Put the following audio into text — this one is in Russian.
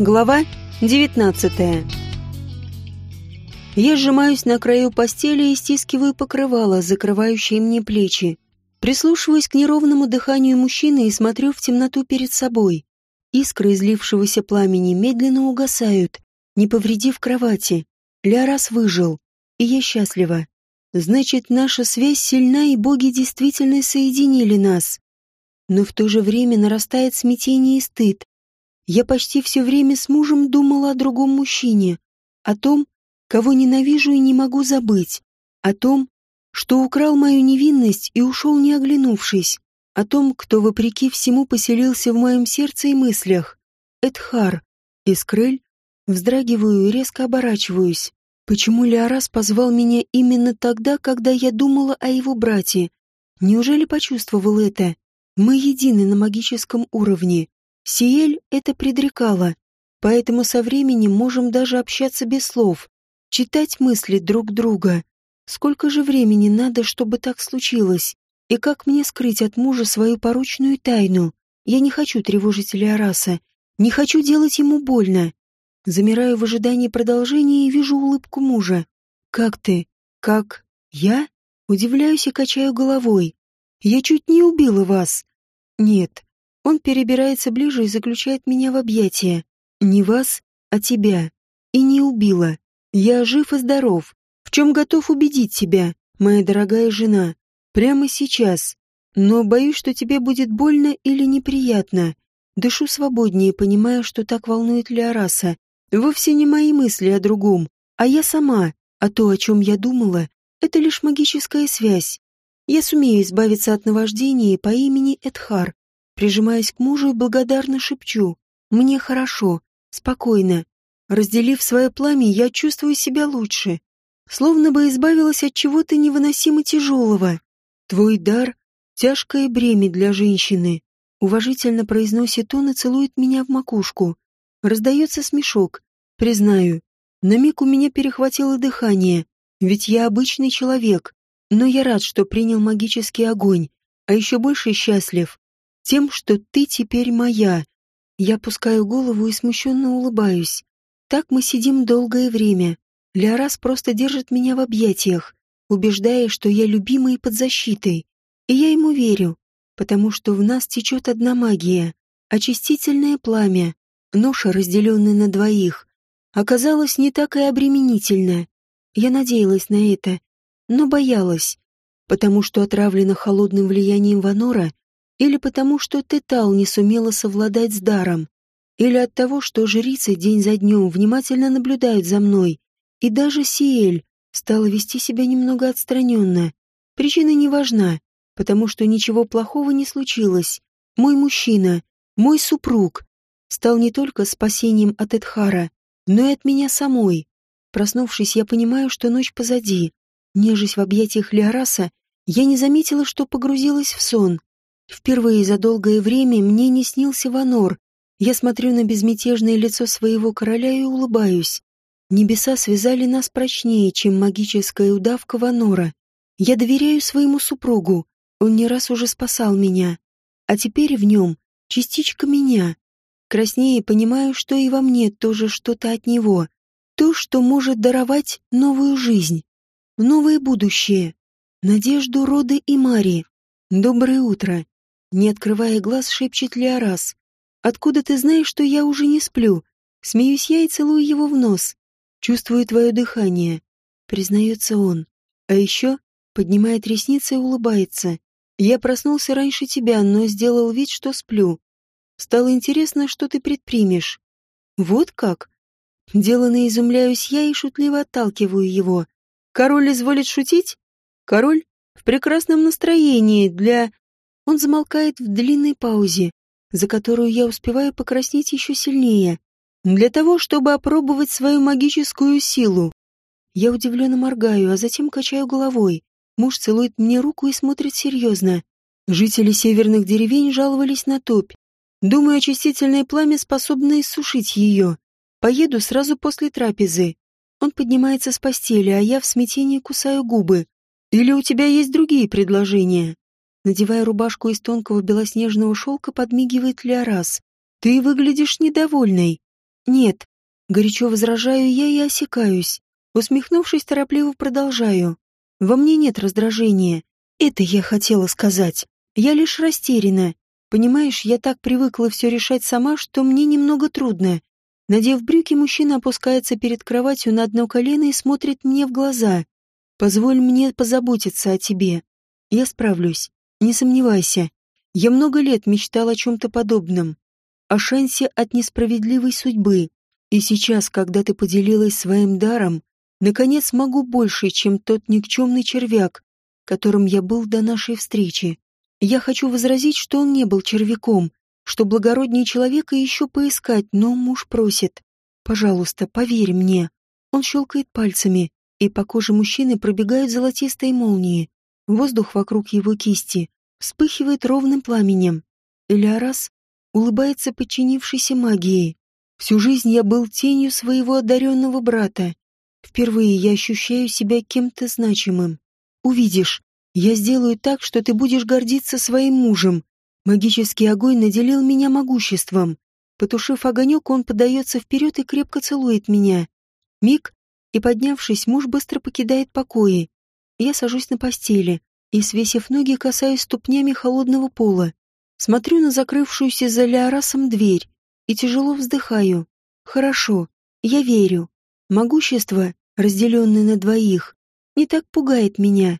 Глава 19 Я сжимаюсь на краю постели и стискиваю покрывало, закрывающее мне плечи. Прислушиваюсь к неровному дыханию мужчины и смотрю в темноту перед собой. Искры излившегося пламени медленно угасают, не повредив кровати. Лярас выжил, и я счастлива. Значит, наша связь сильна, и боги действительно соединили нас. Но в то же время нарастает смятение и стыд. Я почти все время с мужем думала о другом мужчине, о том, кого ненавижу и не могу забыть, о том, что украл мою невинность и ушел не оглянувшись, о том, кто вопреки всему поселился в моем сердце и мыслях. Эдхар. Искрыль. Вздрагиваю и резко оборачиваюсь. Почему Леорас позвал меня именно тогда, когда я думала о его брате? Неужели почувствовал это? Мы едины на магическом уровне. Сиэль это предрекала, поэтому со временем можем даже общаться без слов, читать мысли друг друга. Сколько же времени надо, чтобы так случилось? И как мне скрыть от мужа свою порочную тайну? Я не хочу тревожить Леораса, не хочу делать ему больно. Замираю в ожидании продолжения и вижу улыбку мужа. «Как ты? Как? Я?» Удивляюсь и качаю головой. «Я чуть не убила вас». «Нет, он перебирается ближе и заключает меня в объятия. Не вас, а тебя. И не убила. Я жив и здоров. В чем готов убедить тебя, моя дорогая жена. Прямо сейчас. Но боюсь, что тебе будет больно или неприятно. Дышу свободнее, понимая, что так волнует Леораса. Вовсе не мои мысли о другом, а я сама. А то, о чем я думала, это лишь магическая связь. Я сумею избавиться от наваждения по имени Эдхар, Прижимаясь к мужу и благодарно шепчу. Мне хорошо, спокойно. Разделив свое пламя, я чувствую себя лучше. Словно бы избавилась от чего-то невыносимо тяжелого. Твой дар — тяжкое бремя для женщины. Уважительно произносит он и целует меня в макушку. Раздается смешок. Признаю, на миг у меня перехватило дыхание, ведь я обычный человек. Но я рад, что принял магический огонь, а еще больше счастлив, тем, что ты теперь моя. Я пускаю голову и смущенно улыбаюсь. Так мы сидим долгое время. Леорас просто держит меня в объятиях, убеждая, что я любима и под защитой. И я ему верю, потому что в нас течет одна магия, очистительное пламя, ноша, разделенная на двоих, оказалась не так и обременительна. Я надеялась на это, но боялась, потому что отравлена холодным влиянием Ванора или потому, что Тетал не сумела совладать с даром, или от того, что жрицы день за днем внимательно наблюдают за мной, и даже Сиэль стала вести себя немного отстраненно. Причина не важна, потому что ничего плохого не случилось. Мой мужчина, мой супруг, стал не только спасением от Эдхара, но и от меня самой. Проснувшись, я понимаю, что ночь позади. Нежесть в объятиях Леораса, я не заметила, что погрузилась в сон. Впервые за долгое время мне не снился Ванор. Я смотрю на безмятежное лицо своего короля и улыбаюсь. Небеса связали нас прочнее, чем магическая удавка Ванора. Я доверяю своему супругу. Он не раз уже спасал меня. А теперь в нем частичка меня. Краснее понимаю, что и во мне тоже что-то от него. То, что может даровать новую жизнь, новое будущее, надежду рода и Мари. Доброе утро. Не открывая глаз, шепчет Леорас. «Откуда ты знаешь, что я уже не сплю?» Смеюсь я и целую его в нос. Чувствую твое дыхание. Признается он. А еще поднимает ресницы и улыбается. Я проснулся раньше тебя, но сделал вид, что сплю. Стало интересно, что ты предпримешь. Вот как? Деланно изумляюсь я и шутливо отталкиваю его. Король изволит шутить? Король в прекрасном настроении для... Он замолкает в длинной паузе, за которую я успеваю покраснеть еще сильнее, для того, чтобы опробовать свою магическую силу. Я удивленно моргаю, а затем качаю головой. Муж целует мне руку и смотрит серьезно. Жители северных деревень жаловались на топь. Думаю, очистительное пламя способно иссушить ее. Поеду сразу после трапезы. Он поднимается с постели, а я в смятении кусаю губы. Или у тебя есть другие предложения? Надевая рубашку из тонкого белоснежного шелка, подмигивает Леорас. «Ты выглядишь недовольной». Нет. Горячо возражаю я и осекаюсь. Усмехнувшись, торопливо продолжаю. Во мне нет раздражения. Это я хотела сказать. Я лишь растеряна. Понимаешь, я так привыкла все решать сама, что мне немного трудно. Надев брюки, мужчина опускается перед кроватью на одно колено и смотрит мне в глаза. «Позволь мне позаботиться о тебе. Я справлюсь. Не сомневайся. Я много лет мечтал о чем-то подобном. О шансе от несправедливой судьбы. И сейчас, когда ты поделилась своим даром, наконец могу больше, чем тот никчемный червяк, которым я был до нашей встречи. Я хочу возразить, что он не был червяком, что благороднее человека еще поискать, но муж просит. Пожалуйста, поверь мне. Он щелкает пальцами, и по коже мужчины пробегают золотистые молнии. Воздух вокруг его кисти вспыхивает ровным пламенем. Элиарас улыбается подчинившейся магией. Всю жизнь я был тенью своего одаренного брата. Впервые я ощущаю себя кем-то значимым. Увидишь, я сделаю так, что ты будешь гордиться своим мужем. Магический огонь наделил меня могуществом. Потушив огонек, он подается вперед и крепко целует меня. Миг, и, поднявшись, муж быстро покидает покои. Я сажусь на постели и, свесив ноги, касаюсь ступнями холодного пола. Смотрю на закрывшуюся за Леорасом дверь и тяжело вздыхаю. Хорошо, я верю. Могущество, разделенное на двоих, не так пугает меня.